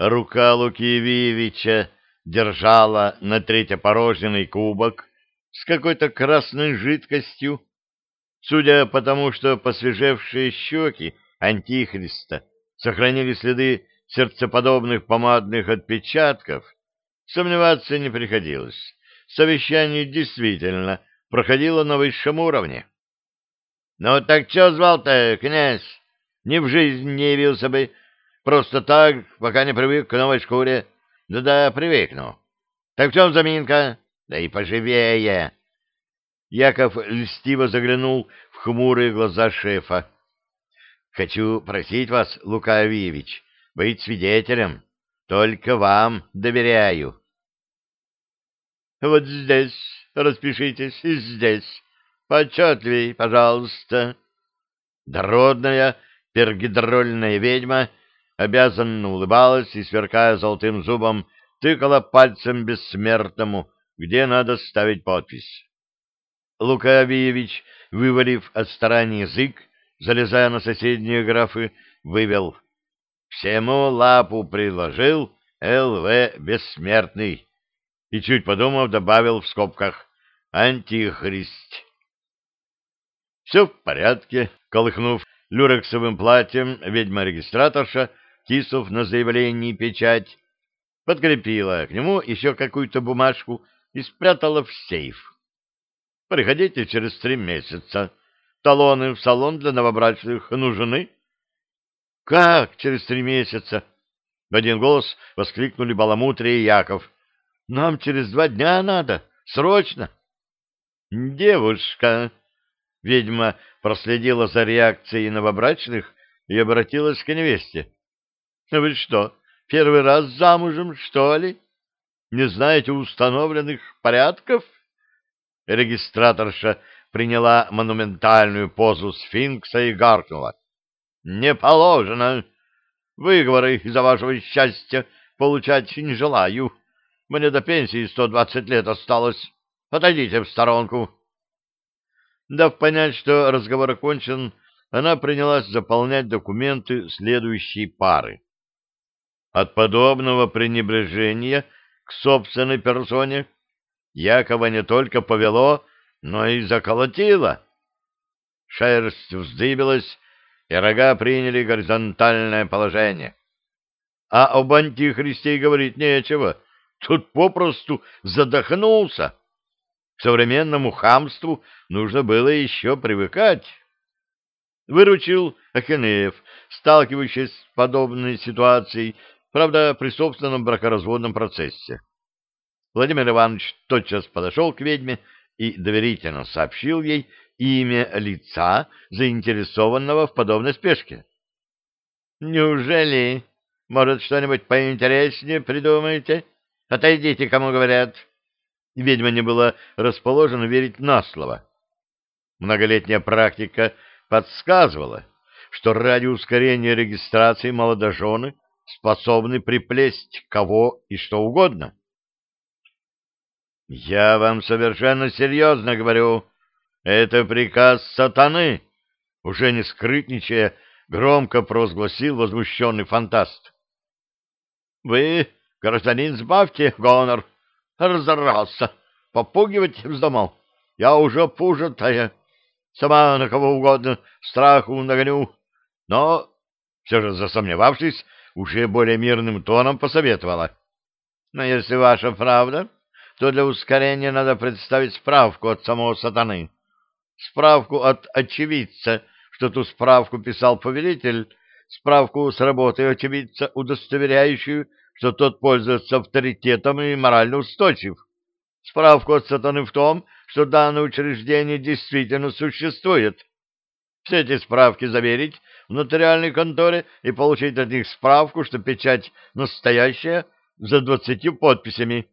Рука Луки Вивича держала на третье порожненный кубок с какой-то красной жидкостью. Судя по тому, что посвежевшие щеки Антихриста сохранили следы сердцеподобных помадных отпечатков, сомневаться не приходилось. Совещание действительно проходило на высшем уровне. — Ну так что звал-то, князь? Ни в жизнь не явился бы. Просто так, пока не привык к новой шкуре. Да-да, привыкну. Так в чем заминка? Да и поживее. Яков льстиво заглянул в хмурые глаза шефа. Хочу просить вас, Лука Авиевич, быть свидетелем. Только вам доверяю. Вот здесь распишитесь, и здесь. Поотчетливей, пожалуйста. Дородная пергидрольная ведьма обязанно улыбалась и, сверкая золотым зубом, тыкала пальцем бессмертному, где надо ставить подпись. Лука Авиевич, вывалив от старания язык, залезая на соседние графы, вывел «Всему лапу предложил Л.В. Бессмертный» и, чуть подумав, добавил в скобках «Антихрист». Все в порядке, колыхнув люрексовым платьем, ведьма-регистраторша, тиснув на заявлении печать, подкрепила к нему еще какую-то бумажку и спрятала в сейф. Приходите через три месяца. Талоны в салон для новобрачных нужны? — Как через три месяца? — в один голос воскликнули Баламутрия и Яков. — Нам через два дня надо. Срочно. — Девушка! Ведьма проследила за реакцией новобрачных и обратилась к невесте. — Вы что, первый раз замужем, что ли? Не знаете установленных порядков? Регистраторша приняла монументальную позу сфинкса и гаркнула. — Не положено. Выговоры из-за вашего счастья получать не желаю. Мне до пенсии сто двадцать лет осталось. Отойдите в сторонку. Дав понять, что разговор окончен, она принялась заполнять документы следующей пары. От подобного пренебрежения к собственной персоне Якова не только повело, но и заколотило. Шерсть вздыбилась, и рога приняли горизонтальное положение. А об антихристе говорить нечего. Тут попросту задохнулся. К современному хамству нужно было еще привыкать. Выручил Ахенеев, сталкивающийся с подобной ситуацией, правда, при собственном бракоразводном процессе. Владимир Иванович тотчас подошел к ведьме и доверительно сообщил ей имя лица, заинтересованного в подобной спешке. «Неужели? Может, что-нибудь поинтереснее придумаете? Отойдите, кому говорят». Ведьма не была расположена верить на слово. Многолетняя практика подсказывала, что ради ускорения регистрации молодожены способны приплесть кого и что угодно. «Я вам совершенно серьезно говорю, это приказ сатаны!» Уже не скрытничая, громко провозгласил возмущенный фантаст. «Вы, гражданин, сбавьте гонор!» разорался, попугивать вздумал. Я уже пужатая, сама на кого угодно страху нагоню. Но, все же засомневавшись, уже более мирным тоном посоветовала. Но если ваша правда, то для ускорения надо представить справку от самого сатаны. Справку от очевидца, что ту справку писал повелитель, справку с работы очевидца, удостоверяющую, что тот пользуется авторитетом и морально устойчив. Справку от сатаны в том, что данное учреждение действительно существует. Все эти справки заверить в нотариальной конторе и получить от них справку, что печать настоящая, за двадцатью подписями.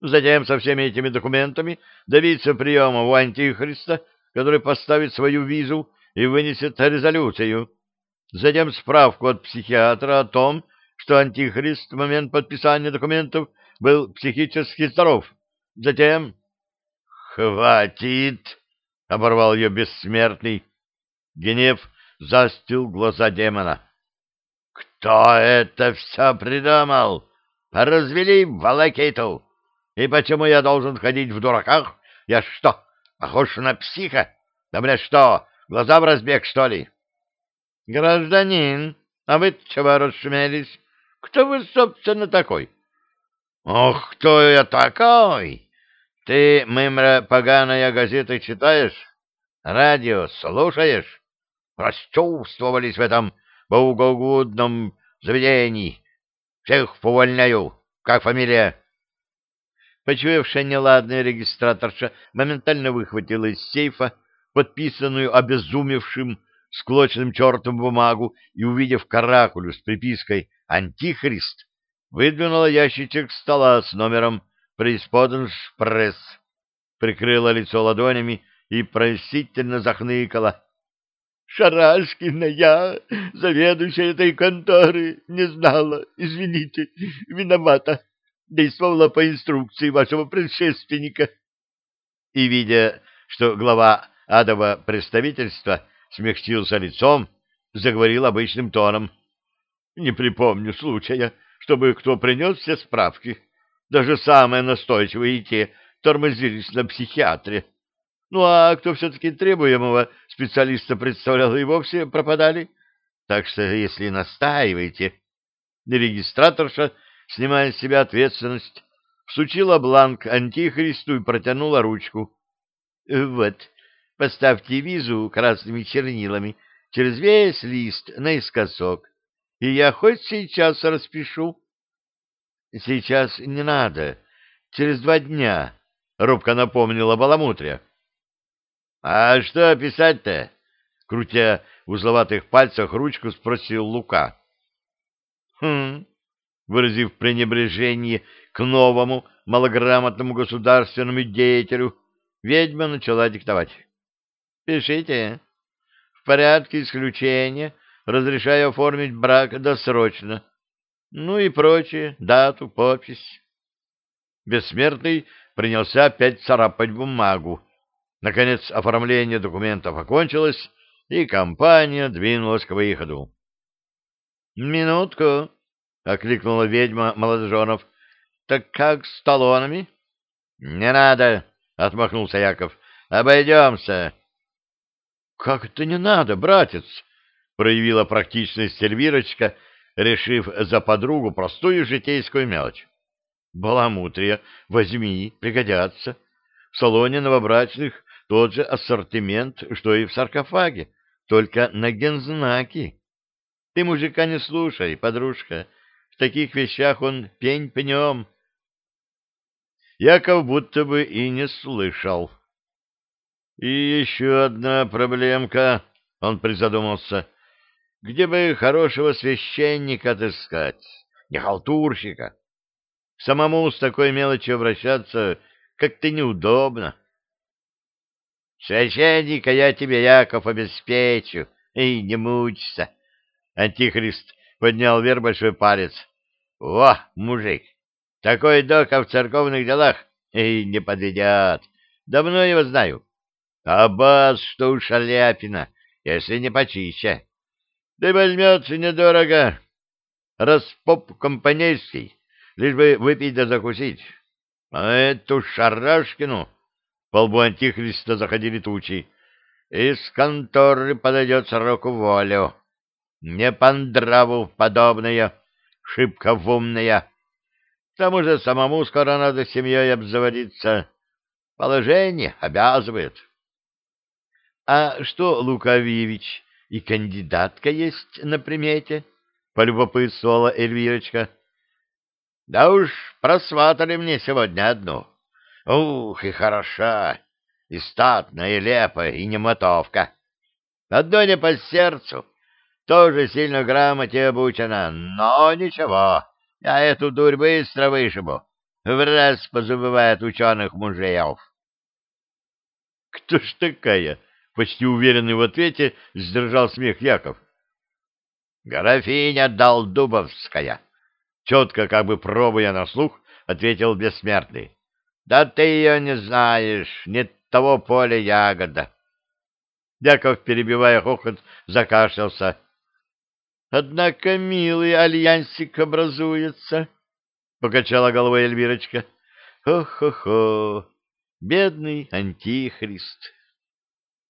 Затем со всеми этими документами добиться приема у Антихриста, который поставит свою визу и вынесет резолюцию. Затем справку от психиатра о том, что Антихрист в момент подписания документов был психически здоров. Затем... «Хватит!» — оборвал ее бессмертный. Гнев застил глаза демона. Кто это все придумал? Развели волокиту. И почему я должен ходить в дураках? Я что, похож на психа? Да мне что, глаза в разбег, что ли? Гражданин, а вы чего расшумелись? Кто вы, собственно, такой? Ох, кто я такой? Ты, мымра, поганая газеты читаешь? Радио слушаешь? Расчувствовались в этом богоугодном заведении. Всех повольняю. Как фамилия? Почуявшая неладная регистраторша моментально выхватила из сейфа подписанную обезумевшим склоченным чертом бумагу и, увидев каракулю с припиской «Антихрист», выдвинула ящичек стола с номером «Преисподен шпресс», прикрыла лицо ладонями и просительно захныкала. Шарашкина, я, заведующая этой конторы, не знала, извините, виновата, действовала по инструкции вашего предшественника. И, видя, что глава адова представительства смягчился лицом, заговорил обычным тоном. Не припомню случая, чтобы кто принес все справки. Даже самые настойчивые и те тормозились на психиатре. Ну, а кто все-таки требуемого специалиста представлял, и вовсе пропадали. Так что, если настаиваете... Регистраторша, снимая с себя ответственность, всучила бланк антихристу и протянула ручку. — Вот, поставьте визу красными чернилами через весь лист наискосок, и я хоть сейчас распишу. — Сейчас не надо, через два дня, — робко напомнила Баламутря. А что писать-то? Крутя в узловатых пальцах ручку, спросил Лука. Хм, выразив пренебрежение к новому малограмотному государственному деятелю, ведьма начала диктовать. Пишите. В порядке исключения разрешаю оформить брак досрочно. Ну и прочее, дату, подпись. Бессмертный принялся опять царапать бумагу, Наконец оформление документов окончилось, и компания двинулась к выходу. «Минутку!» — окликнула ведьма молодоженов. «Так как с талонами?» «Не надо!» — отмахнулся Яков. «Обойдемся!» «Как это не надо, братец?» — проявила практичность Эльвирочка, решив за подругу простую житейскую мелочь. «Баламутрия, возьми, пригодятся. В салоне новобрачных тот же ассортимент, что и в саркофаге, только на гензнаки. Ты мужика не слушай, подружка, в таких вещах он пень пнем. Яков будто бы и не слышал. И еще одна проблемка, он призадумался. Где бы хорошего священника отыскать, не халтурщика? Самому с такой мелочью обращаться как-то неудобно. Священника я тебе, Яков, обеспечу, и не мучься. Антихрист поднял вверх большой палец. Во, мужик, такой дока в церковных делах и не подведет. Давно его знаю. А бас, что у Шаляпина, если не почище. Да возьмется недорого. Распоп компанейский, лишь бы выпить да закусить. А эту Шарашкину по лбу антихриста заходили тучи. Из конторы подойдет сроку волю. Не по нраву подобная, шибко умная. К тому же самому скоро надо семьей обзаводиться. Положение обязывает. — А что, Лукавьевич, и кандидатка есть на примете? — полюбопытствовала Эльвирочка. — Да уж просватали мне сегодня одну. Ух, и хороша, и статная, и лепая, и немотовка. Одно не по сердцу, тоже сильно грамоте обучена, но ничего, я эту дурь быстро вышибу, в раз позабывает ученых мужеев. Кто ж такая? Почти уверенный в ответе сдержал смех Яков. Графиня Долдубовская. Четко, как бы пробуя на слух, ответил бессмертный. Да ты ее не знаешь, не того поля ягода. Яков, перебивая хохот, закашлялся. Однако милый альянсик образуется, — покачала головой Эльвирочка. Хо-хо-хо, бедный антихрист.